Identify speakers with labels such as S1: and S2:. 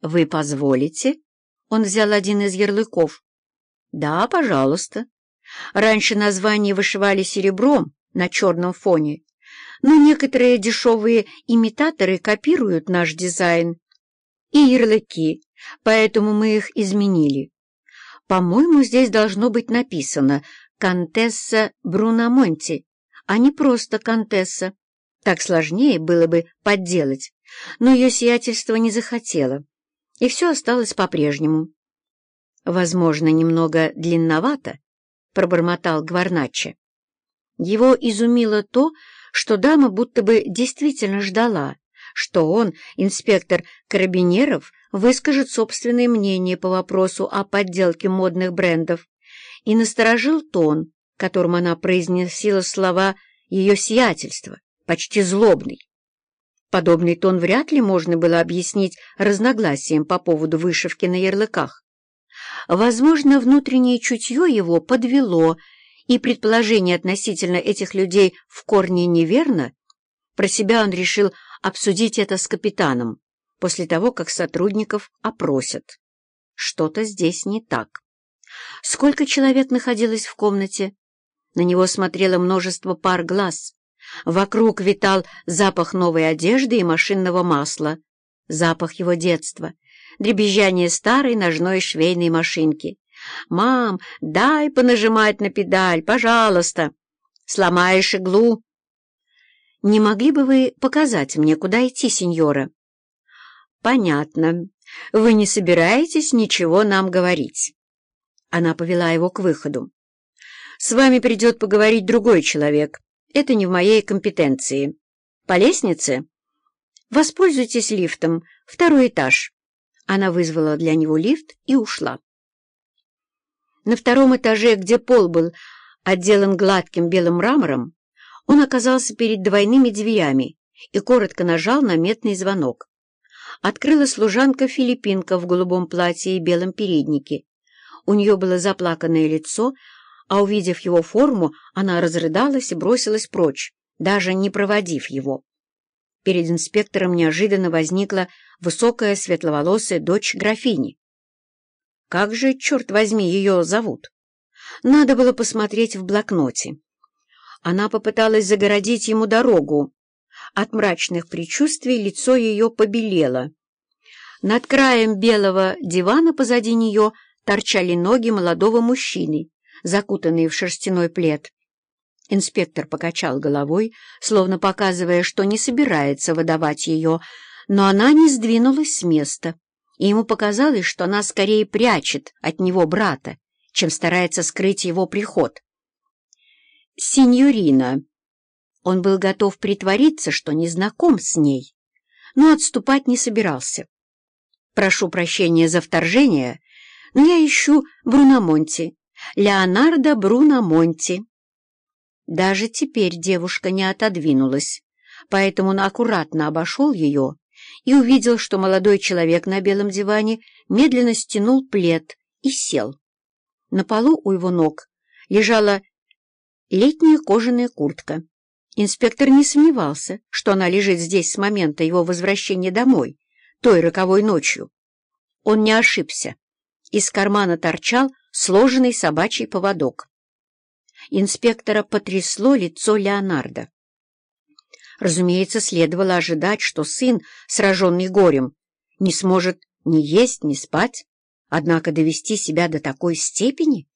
S1: «Вы позволите?» Он взял один из ярлыков. «Да, пожалуйста. Раньше названия вышивали серебром на черном фоне, но некоторые дешевые имитаторы копируют наш дизайн и ярлыки, поэтому мы их изменили. По-моему, здесь должно быть написано «Контесса Бруномонти», а не просто «Контесса». Так сложнее было бы подделать, но ее сиятельство не захотело, и все осталось по-прежнему. «Возможно, немного длинновато», — пробормотал Гварначе. Его изумило то, что дама будто бы действительно ждала, что он, инспектор карабинеров, выскажет собственное мнение по вопросу о подделке модных брендов, и насторожил тон, которым она произносила слова ее сиятельства, почти злобный. Подобный тон вряд ли можно было объяснить разногласием по поводу вышивки на ярлыках. Возможно, внутреннее чутье его подвело, и предположение относительно этих людей в корне неверно. Про себя он решил обсудить это с капитаном после того, как сотрудников опросят. Что-то здесь не так. Сколько человек находилось в комнате? На него смотрело множество пар глаз. Вокруг витал запах новой одежды и машинного масла, запах его детства, дребезжание старой ножной швейной машинки. «Мам, дай понажимать на педаль, пожалуйста! Сломаешь иглу!» «Не могли бы вы показать мне, куда идти, сеньора?» «Понятно. Вы не собираетесь ничего нам говорить?» Она повела его к выходу. «С вами придет поговорить другой человек. Это не в моей компетенции. По лестнице?» «Воспользуйтесь лифтом. Второй этаж». Она вызвала для него лифт и ушла. На втором этаже, где пол был отделан гладким белым мрамором, он оказался перед двойными дверями и коротко нажал на метный звонок. Открыла служанка-филиппинка в голубом платье и белом переднике. У нее было заплаканное лицо, а, увидев его форму, она разрыдалась и бросилась прочь, даже не проводив его. Перед инспектором неожиданно возникла высокая светловолосая дочь графини. Как же, черт возьми, ее зовут? Надо было посмотреть в блокноте. Она попыталась загородить ему дорогу. От мрачных предчувствий лицо ее побелело. Над краем белого дивана позади нее торчали ноги молодого мужчины, закутанные в шерстяной плед. Инспектор покачал головой, словно показывая, что не собирается выдавать ее, но она не сдвинулась с места, и ему показалось, что она скорее прячет от него брата, чем старается скрыть его приход сеньорина. Он был готов притвориться, что не знаком с ней, но отступать не собирался. «Прошу прощения за вторжение, но я ищу Бруномонти, Леонардо Бруномонти». Даже теперь девушка не отодвинулась, поэтому он аккуратно обошел ее и увидел, что молодой человек на белом диване медленно стянул плед и сел. На полу у его ног лежала летняя кожаная куртка. Инспектор не сомневался, что она лежит здесь с момента его возвращения домой, той роковой ночью. Он не ошибся. Из кармана торчал сложенный собачий поводок. Инспектора потрясло лицо Леонардо. Разумеется, следовало ожидать, что сын, сраженный горем, не сможет ни есть, ни спать, однако довести себя до такой степени